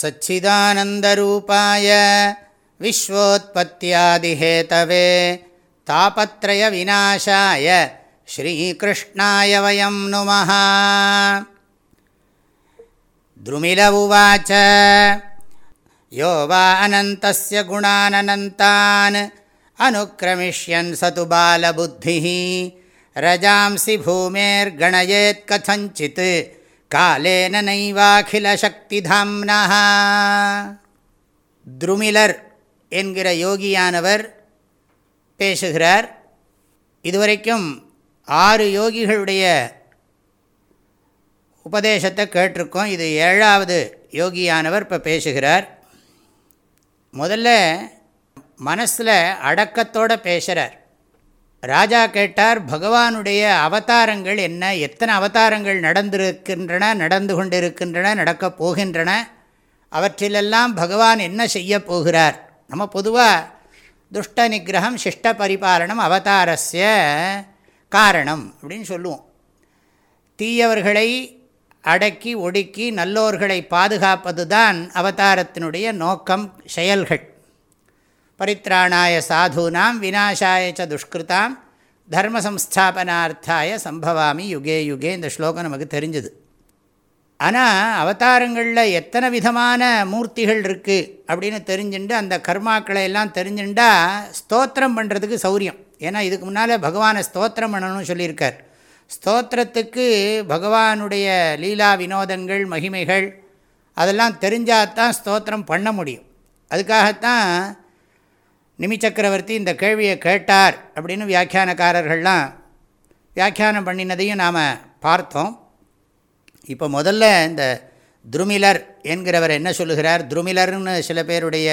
सच्चिदानन्दरूपाय विश्वोत्पत्त्यादिहेतवे तापत्रयविनाशाय श्रीकृष्णाय वयं नुमः द्रुमिल उवाच यो वा अनन्तस्य गुणाननन्तान् अनुक्रमिष्यन् स तु बालबुद्धिः रजांसि भूमेर्गणयेत्कथञ्चित् காலேன நைவாகில சக்தி தாம்னா துருமிலர் என்கிற யோகியானவர் பேசுகிறார். இதுவரைக்கும் ஆறு யோகிகளுடைய உபதேசத்தை கேட்டிருக்கோம். இது ஏழாவது யோகியானவர் இப்போ பேசுகிறார். முதல்ல மனசில் அடக்கத்தோடு பேசுகிறார் ராஜா கேட்டார் பகவானுடைய அவதாரங்கள் என்ன? எத்தனை அவதாரங்கள் நடந்திருக்கின்றன நடந்து கொண்டிருக்கின்றன நடக்கப் போகின்றன? அவற்றிலெல்லாம் பகவான் என்ன செய்ய போகிறார்? நம்ம பொதுவாக துஷ்ட நிகிரகம் சிஷ்ட பரிபாலனம் அவதாரஸ்ய காரணம் அப்படின்னு சொல்லுவோம். தீயவர்களை அடக்கி ஒடுக்கி நல்லோர்களை பாதுகாப்பது தான் அவதாரத்தினுடைய நோக்கம் செயல்கள். பரித்ராணாய சாதூனாம் விநாசாய ச துஷ்கிருதாம் தர்ம சம்ஸ்தாபனார்த்தாய சம்பவாமி யுகே யுகே இந்த ஸ்லோகம் நமக்கு தெரிஞ்சுது. ஆனால் அவதாரங்களில் எத்தனை விதமான மூர்த்திகள் இருக்குது அப்படின்னு தெரிஞ்சுட்டு அந்த கர்மாக்களை எல்லாம் தெரிஞ்சுட்டா ஸ்தோத்திரம் பண்ணுறதுக்கு சௌரியம். ஏன்னா இதுக்கு முன்னால் பகவானை ஸ்தோத்திரம் பண்ணணும்னு சொல்லியிருக்கார். ஸ்தோத்திரத்துக்கு பகவானுடைய லீலா வினோதங்கள் மகிமைகள் அதெல்லாம் தெரிஞ்சால் தான் ஸ்தோத்திரம் பண்ண முடியும். அதுக்காகத்தான் நிமிச்சக்கரவர்த்தி இந்த கேள்வியை கேட்டார் அப்படின்னு வியாக்கியானக்காரர்கள்லாம் வியாக்கியானம் பண்ணினதையும் நாம் பார்த்தோம். இப்போ முதல்ல இந்த துருமிலர் என்கிறவர் என்ன சொல்லுகிறார்? துருமிலர்னு சில பேருடைய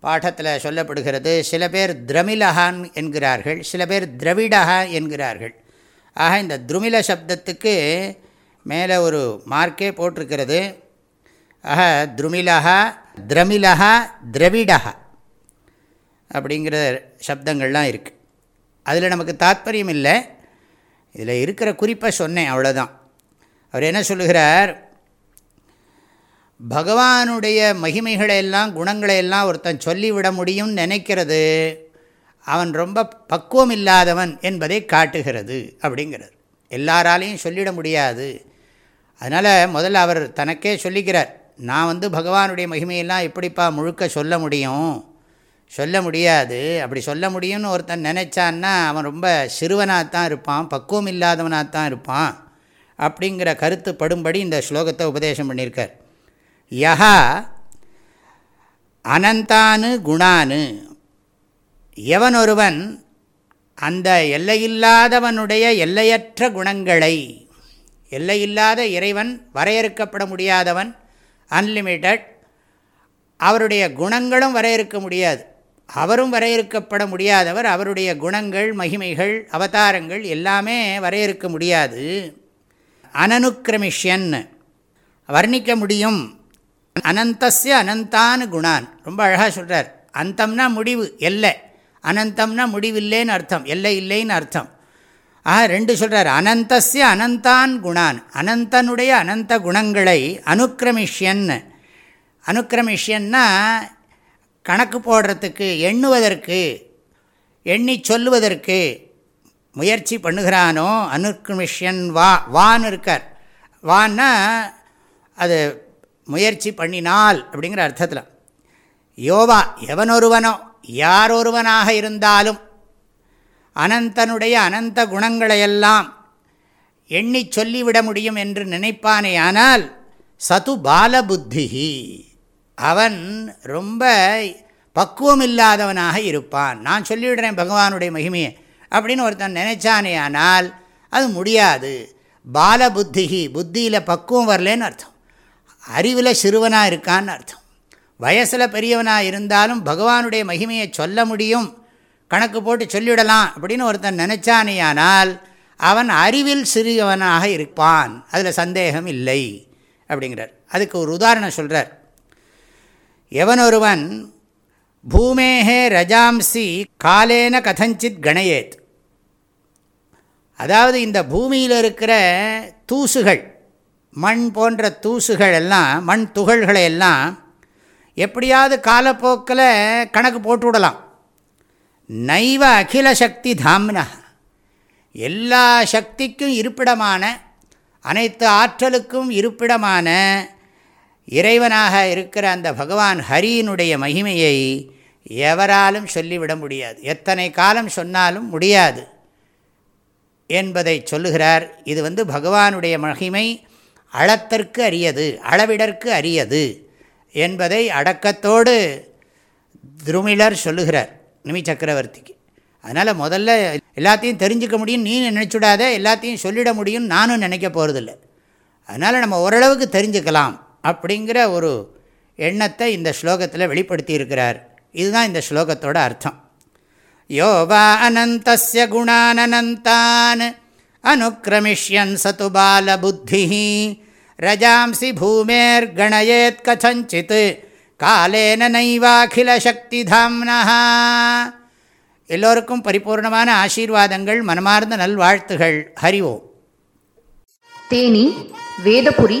பாடத்தில் சொல்லப்படுகிறது. சில பேர் திரமிலஹான் என்கிறார்கள் சில பேர் திரவிடஹா என்கிறார்கள். ஆக இந்த துருமில சப்தத்துக்கு மேலே ஒரு மார்க்கே போட்டிருக்கிறது. ஆக துருமிலஹா திரமிலஹா திரவிடஹா. அப்படிங்கிற சப்தங்கள்லாம் இருக்குது அதில் நமக்கு தாத்பரியம் இல்லை. இதில் இருக்கிற குறிப்பை சொன்னேன் அவ்வளோதான் அவர் என்ன சொல்லுகிறார்? பகவானுடைய மகிமைகளை எல்லாம் குணங்களை எல்லாம் ஒருத்தன் சொல்லிவிட முடியும்னு நினைக்கிறது அவன் ரொம்ப பக்குவம் இல்லாதவன் என்பதை காட்டுகிறது அப்படிங்கிறார். எல்லாராலையும் சொல்லிட முடியாது. அதனால் முதல்ல அவர் தனக்கே சொல்லிக்கிறார் நான் வந்து பகவானுடைய மகிமையெல்லாம் எப்படிப்பா முழுக்க சொல்ல முடியும்? சொல்ல முடியாது. அப்படி சொல்ல முடியும்னு ஒருத்தன் நினச்சான்னா அவன் ரொம்ப சிறுவனாக தான் இருப்பான் பக்குவம் இல்லாதவனாக தான் இருப்பான் அப்படிங்கிற கருத்து படும்படி இந்த ஸ்லோகத்தை உபதேசம் பண்ணியிருக்கார். யஹா அனந்தானு குணானு. எவன் ஒருவன் அந்த எல்லையில்லாதவனுடைய எல்லையற்ற குணங்களை எல்லையில்லாத இறைவன் வரையறுக்கப்பட முடியாதவன் அன்லிமிட்டட் அவருடைய குணங்களும் வரையறுக்க முடியாது. அவரும் வரையறுக்கப்பட முடியாதவர் அவருடைய குணங்கள் மகிமைகள் அவதாரங்கள் எல்லாமே வரையறுக்க முடியாது. அனனுக்கிரமிஷ்யன். வர்ணிக்க முடியும். அனந்தஸ்ய அனந்தான் குணான். ரொம்ப அழகாக சொல்கிறார் அந்தம்னா முடிவு எல்லை. அனந்தம்னா முடிவில்லைன்னு அர்த்தம் எல்லை இல்லைன்னு அர்த்தம். ஆக ரெண்டு சொல்கிறார் அனந்தஸ்ய அனந்தான் குணான். அனந்தனுடைய அனந்த குணங்களை அனுக்கிரமிஷ்யன். அனுக்கிரமிஷ்யன்னா கணக்கு போடுறதுக்கு எண்ணுவதற்கு எண்ணி சொல்லுவதற்கு முயற்சி பண்ணுகிறானோ? அனுக்மிஷன் வா வான் இருக்கார். வான்னா அது முயற்சி பண்ணினால் அப்படிங்கிற அர்த்தத்தில். யோவா எவனொருவனோ யாரொருவனாக இருந்தாலும் அனந்தனுடைய அனந்த குணங்களையெல்லாம் எண்ணி சொல்லிவிட முடியும் என்று நினைப்பானே ஆனால் சது பாலபுத்திகி அவன் ரொம்ப பக்குவம் இல்லாதவனாக இருப்பான். நான் சொல்லிவிடுறேன் பகவானுடைய மகிமையை. அப்படின்னு ஒருத்தன் நினைச்சானே ஆனால் அது முடியாது. பால புத்திகி புத்தியில் பக்குவம் வரலன்னு அர்த்தம். அறிவில் சிறுவனாக இருக்கான்னு அர்த்தம். வயசில் பெரியவனாக இருந்தாலும் பகவானுடைய மகிமையை சொல்ல முடியும். கணக்கு போட்டு சொல்லிவிடலாம் அப்படின்னு ஒருத்தன் நினச்சானேயானால் அவன் அறிவில் சிறியவனாக இருப்பான். அதில் சந்தேகம் இல்லை. அப்படிங்கிறார். அதுக்கு ஒரு உதாரணம் சொல்கிறார் எவனொருவன் பூமேகே ரஜாம்சி காலேன கதஞ்சித் கணையேத். அதாவது இந்த பூமியில் இருக்கிற தூசுகள் மண் போன்ற தூசுகள் எல்லாம் மண் துகள்களை எல்லாம் எப்படியாவது காலப்போக்கில் கணக்கு போட்டு விடலாம். நைவ அகில சக்தி தாம்னா எல்லா சக்திக்கும் இருப்பிடமான அனைத்து ஆற்றலுக்கும் இருப்பிடமான இறைவனாக இருக்கிற அந்த பகவான் ஹரியினுடைய மகிமையை எவராலும் சொல்லிவிட முடியாது. எத்தனை காலம் சொன்னாலும் முடியாது என்பதை சொல்லுகிறார். இது வந்து பகவானுடைய மகிமை அளத்திற்கு அரியது அளவிடற்கு அரியது என்பதை அடக்கத்தோடு துருமிழர் சொல்லுகிறார் நிமி சக்கரவர்த்திக்கு. அதனால் முதல்ல எல்லாத்தையும் தெரிஞ்சுக்க முடியும் நீ நினச்சுடாத எல்லாத்தையும் சொல்லிட முடியும் நானும் நினைக்க போகிறதில்ல அதனால் நம்ம ஓரளவுக்கு தெரிஞ்சுக்கலாம். அப்படிங்கிற ஒரு எண்ணத்தை இந்த ஸ்லோகத்தில் வெளிப்படுத்தி இருக்கிறார் இதுதான் இந்த ஸ்லோகத்தோட அர்த்தம். யோவா அனந்தஸ்ய குணானந்தான் அனுக்கிரமிஷ்யன் சது பாலபுத்தி ரஜாம்சி பூமேர் கணயேத் கதஞ்சித் காலேன நைவாகில சக்தி தாம்னா எல்லோருக்கும் பரிபூர்ணமான ஆசீர்வாதங்கள் மனமார்ந்த நல்வாழ்த்துகள். ஹரிவோம் தேனி வேதபுரி